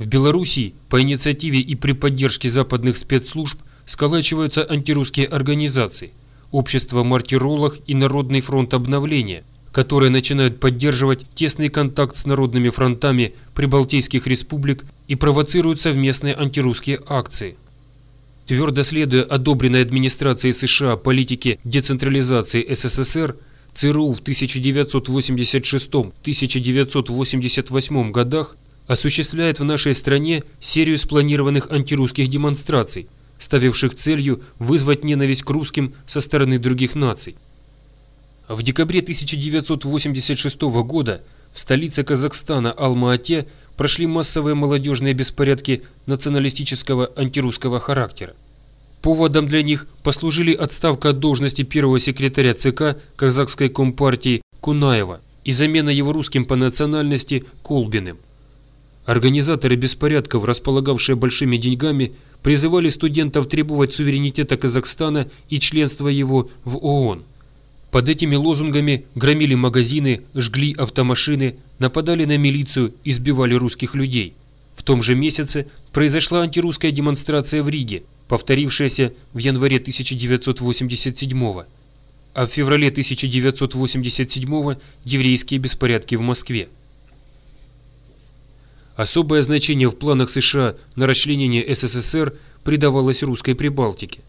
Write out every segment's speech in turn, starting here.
В Белоруссии по инициативе и при поддержке западных спецслужб сколачиваются антирусские организации, общество мартиролог и Народный фронт обновления, которые начинают поддерживать тесный контакт с народными фронтами прибалтийских республик и провоцируют совместные антирусские акции. Твердо следуя одобренной администрацией США политике децентрализации СССР, ЦРУ в 1986-1988 годах осуществляет в нашей стране серию спланированных антирусских демонстраций, ставивших целью вызвать ненависть к русским со стороны других наций. В декабре 1986 года в столице Казахстана Алма-Ате прошли массовые молодежные беспорядки националистического антирусского характера. Поводом для них послужили отставка от должности первого секретаря ЦК Казахской Компартии Кунаева и замена его русским по национальности Колбиным. Организаторы беспорядков, располагавшие большими деньгами, призывали студентов требовать суверенитета Казахстана и членства его в ООН. Под этими лозунгами громили магазины, жгли автомашины, нападали на милицию, избивали русских людей. В том же месяце произошла антирусская демонстрация в Риге, повторившаяся в январе 1987 а в феврале 1987 еврейские беспорядки в Москве. Особое значение в планах США на расчленение СССР придавалось русской Прибалтике.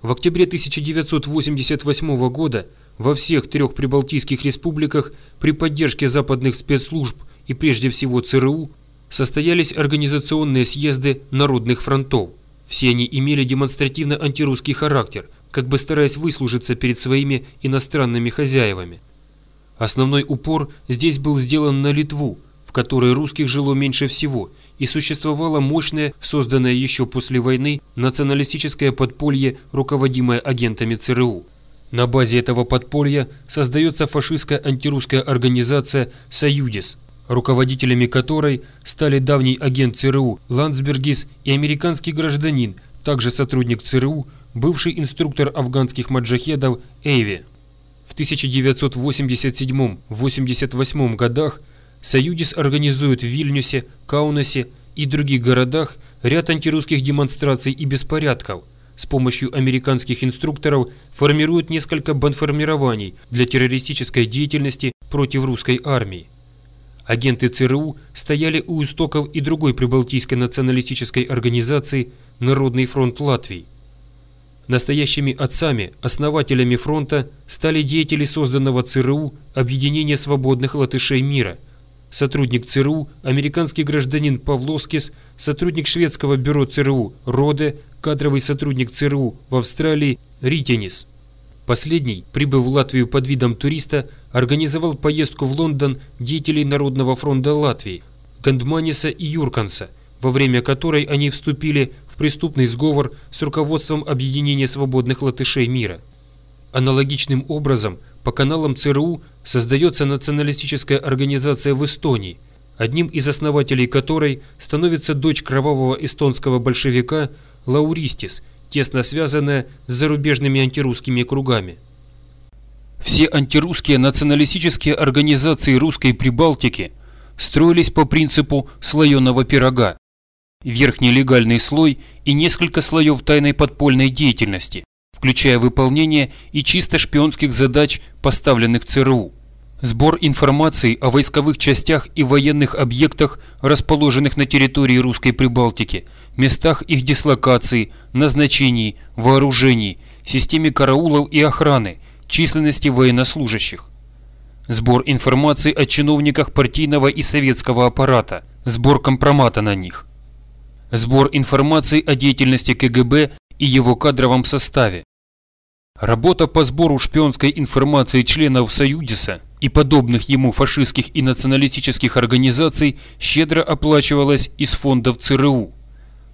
В октябре 1988 года во всех трех прибалтийских республиках при поддержке западных спецслужб и прежде всего ЦРУ состоялись организационные съезды народных фронтов. Все они имели демонстративно антирусский характер, как бы стараясь выслужиться перед своими иностранными хозяевами. Основной упор здесь был сделан на Литву – в которой русских жило меньше всего, и существовало мощное, созданное еще после войны, националистическое подполье, руководимое агентами ЦРУ. На базе этого подполья создается фашистская антирусская организация «Союдис», руководителями которой стали давний агент ЦРУ Ландсбергис и американский гражданин, также сотрудник ЦРУ, бывший инструктор афганских маджахедов Эйви. В 1987-88 годах Союдис организует в Вильнюсе, Каунасе и других городах ряд антирусских демонстраций и беспорядков. С помощью американских инструкторов формируют несколько банформирований для террористической деятельности против русской армии. Агенты ЦРУ стояли у истоков и другой прибалтийской националистической организации «Народный фронт Латвии». Настоящими отцами, основателями фронта стали деятели созданного ЦРУ Объединения свободных латышей мира – сотрудник ЦРУ, американский гражданин Павлоскис, сотрудник шведского бюро ЦРУ Роде, кадровый сотрудник ЦРУ в Австралии Ритенис. Последний, прибыв в Латвию под видом туриста, организовал поездку в Лондон деятелей Народного фронта Латвии, Гандманиса и Юрканса, во время которой они вступили в преступный сговор с руководством Объединения свободных латышей мира. Аналогичным образом – по каналам ЦРУ создается националистическая организация в Эстонии, одним из основателей которой становится дочь кровавого эстонского большевика Лауристис, тесно связанная с зарубежными антирусскими кругами. Все антирусские националистические организации русской Прибалтики строились по принципу слоеного пирога. Верхний легальный слой и несколько слоев тайной подпольной деятельности, включая выполнение и чисто шпионских задач, поставленных ЦРУ. Сбор информации о войсковых частях и военных объектах, расположенных на территории Русской Прибалтики, местах их дислокации, назначений, вооружений, системе караулов и охраны, численности военнослужащих. Сбор информации о чиновниках партийного и советского аппарата, сбор компромата на них. Сбор информации о деятельности КГБ и его кадровом составе. Работа по сбору шпионской информации членов Союзиса и подобных ему фашистских и националистических организаций щедро оплачивалась из фондов ЦРУ.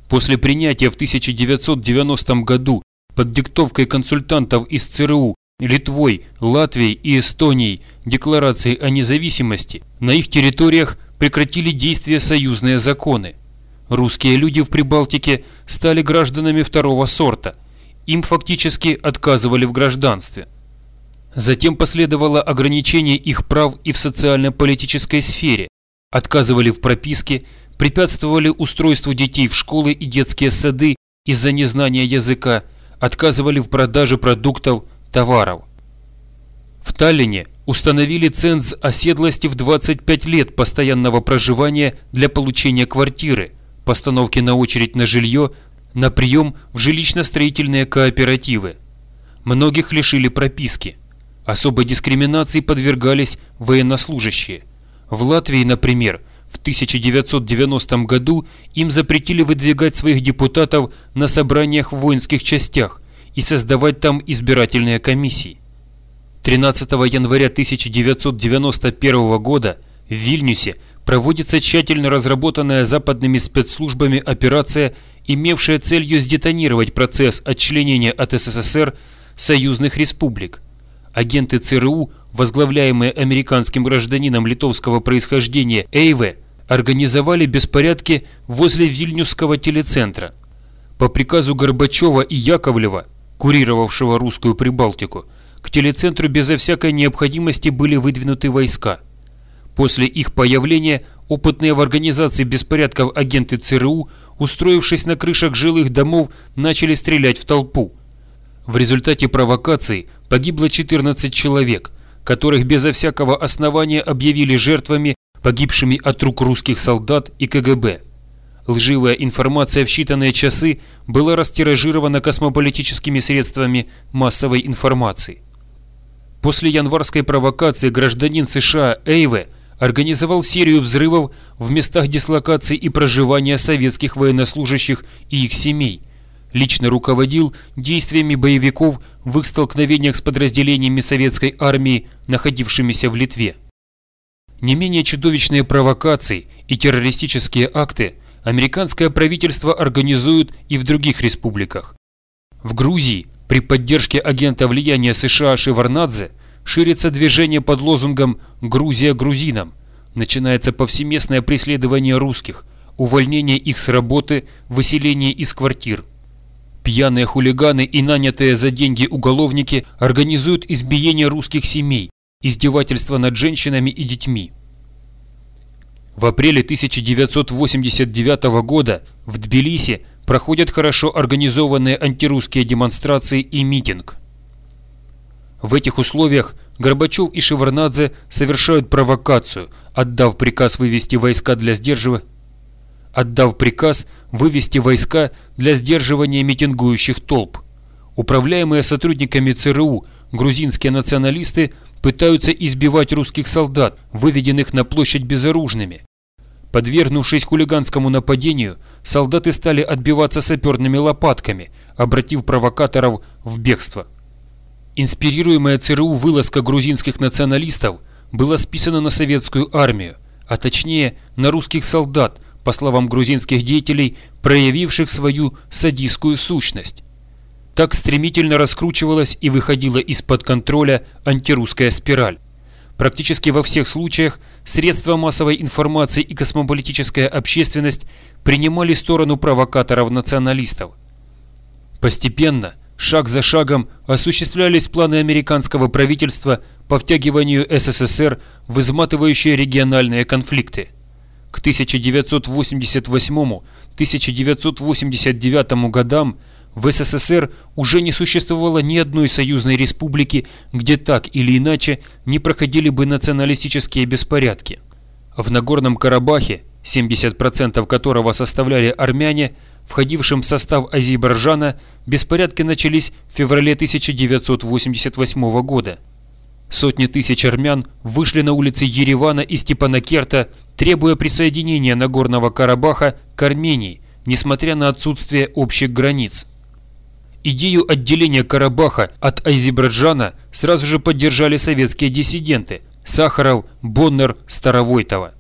После принятия в 1990 году под диктовкой консультантов из ЦРУ Литвой, Латвией и Эстонией декларации о независимости, на их территориях прекратили действие союзные законы. Русские люди в Прибалтике стали гражданами второго сорта – им фактически отказывали в гражданстве. Затем последовало ограничение их прав и в социально-политической сфере, отказывали в прописке, препятствовали устройству детей в школы и детские сады из-за незнания языка, отказывали в продаже продуктов, товаров. В Таллине установили ценз оседлости в 25 лет постоянного проживания для получения квартиры, постановки на очередь на жилье, на прием в жилищно-строительные кооперативы. Многих лишили прописки. Особой дискриминации подвергались военнослужащие. В Латвии, например, в 1990 году им запретили выдвигать своих депутатов на собраниях в воинских частях и создавать там избирательные комиссии. 13 января 1991 года в Вильнюсе проводится тщательно разработанная западными спецслужбами операция, имевшая целью сдетонировать процесс отчленения от СССР союзных республик. Агенты ЦРУ, возглавляемые американским гражданином литовского происхождения Эйве, организовали беспорядки возле Вильнюсского телецентра. По приказу Горбачева и Яковлева, курировавшего русскую Прибалтику, к телецентру безо всякой необходимости были выдвинуты войска. После их появления опытные в организации беспорядков агенты ЦРУ, устроившись на крышах жилых домов, начали стрелять в толпу. В результате провокаций погибло 14 человек, которых безо всякого основания объявили жертвами погибшими от рук русских солдат и КГБ. Лживая информация в считанные часы была растиражирована космополитическими средствами массовой информации. После январской провокации гражданин США Эйве организовал серию взрывов в местах дислокации и проживания советских военнослужащих и их семей, лично руководил действиями боевиков в их столкновениях с подразделениями советской армии, находившимися в Литве. Не менее чудовищные провокации и террористические акты американское правительство организует и в других республиках. В Грузии при поддержке агента влияния США Шеварнадзе ширится движение под лозунгом «Грузия грузинам». Начинается повсеместное преследование русских, увольнение их с работы, выселение из квартир. Пьяные хулиганы и нанятые за деньги уголовники организуют избиение русских семей, издевательства над женщинами и детьми. В апреле 1989 года в Тбилиси проходят хорошо организованные антирусские демонстрации и митинг. В этих условиях Горбачев и Шеварнадзе совершают провокацию, отдав приказ вывести войска для сдерживания отдав приказ вывести войска для сдерживания митингующих толп. Управляемые сотрудниками ЦРУ грузинские националисты пытаются избивать русских солдат, выведенных на площадь безоружными. Подвергнувшись хулиганскому нападению, солдаты стали отбиваться саперными лопатками, обратив провокаторов в бегство. Инспирируемая ЦРУ вылазка грузинских националистов была списана на советскую армию, а точнее на русских солдат, по словам грузинских деятелей, проявивших свою садистскую сущность. Так стремительно раскручивалась и выходила из-под контроля антирусская спираль. Практически во всех случаях средства массовой информации и космополитическая общественность принимали сторону провокаторов-националистов. Постепенно, шаг за шагом, осуществлялись планы американского правительства по втягиванию СССР в изматывающие региональные конфликты. К 1988-1989 годам в СССР уже не существовало ни одной союзной республики, где так или иначе не проходили бы националистические беспорядки. В Нагорном Карабахе, 70% которого составляли армяне, входившим в состав Азербайджана, беспорядки начались в феврале 1988 года. Сотни тысяч армян вышли на улицы Еревана и Степанакерта, требуя присоединения Нагорного Карабаха к Армении, несмотря на отсутствие общих границ. Идею отделения Карабаха от Азербайджана сразу же поддержали советские диссиденты Сахаров, Боннер, Старовойтова.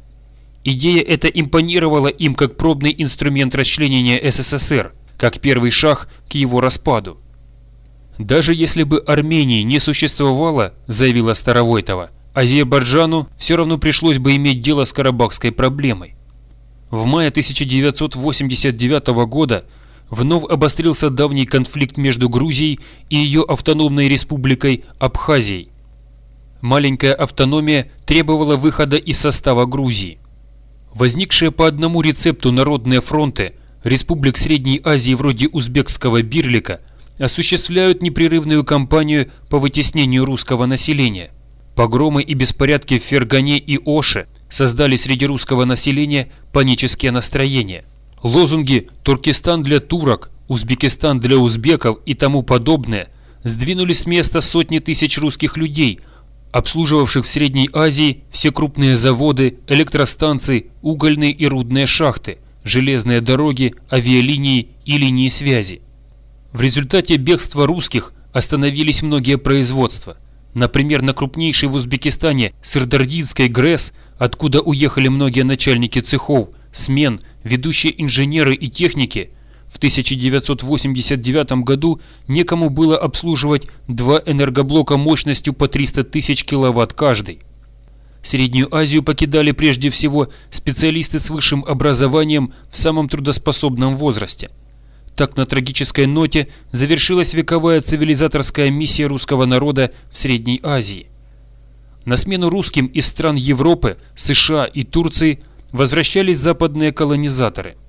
Идея эта импонировала им как пробный инструмент расчленения СССР, как первый шаг к его распаду. Даже если бы Армении не существовало, заявила Старовойтова, Азербайджану все равно пришлось бы иметь дело с карабахской проблемой. В мае 1989 года вновь обострился давний конфликт между Грузией и ее автономной республикой Абхазией. Маленькая автономия требовала выхода из состава Грузии. Возникшие по одному рецепту народные фронты республик Средней Азии вроде узбекского Бирлика осуществляют непрерывную кампанию по вытеснению русского населения. Погромы и беспорядки в Фергане и Оше создали среди русского населения панические настроения. Лозунги «Туркестан для турок», «Узбекистан для узбеков» и тому подобное сдвинули с места сотни тысяч русских людей, обслуживавших в Средней Азии все крупные заводы, электростанции, угольные и рудные шахты, железные дороги, авиалинии и линии связи. В результате бегства русских остановились многие производства. Например, на крупнейшей в Узбекистане Сырдардинской ГРЭС, откуда уехали многие начальники цехов, смен, ведущие инженеры и техники, в 1989 году некому было обслуживать два энергоблока мощностью по 300 тысяч киловатт каждый. Среднюю Азию покидали прежде всего специалисты с высшим образованием в самом трудоспособном возрасте. Так на трагической ноте завершилась вековая цивилизаторская миссия русского народа в Средней Азии. На смену русским из стран Европы, США и Турции возвращались западные колонизаторы –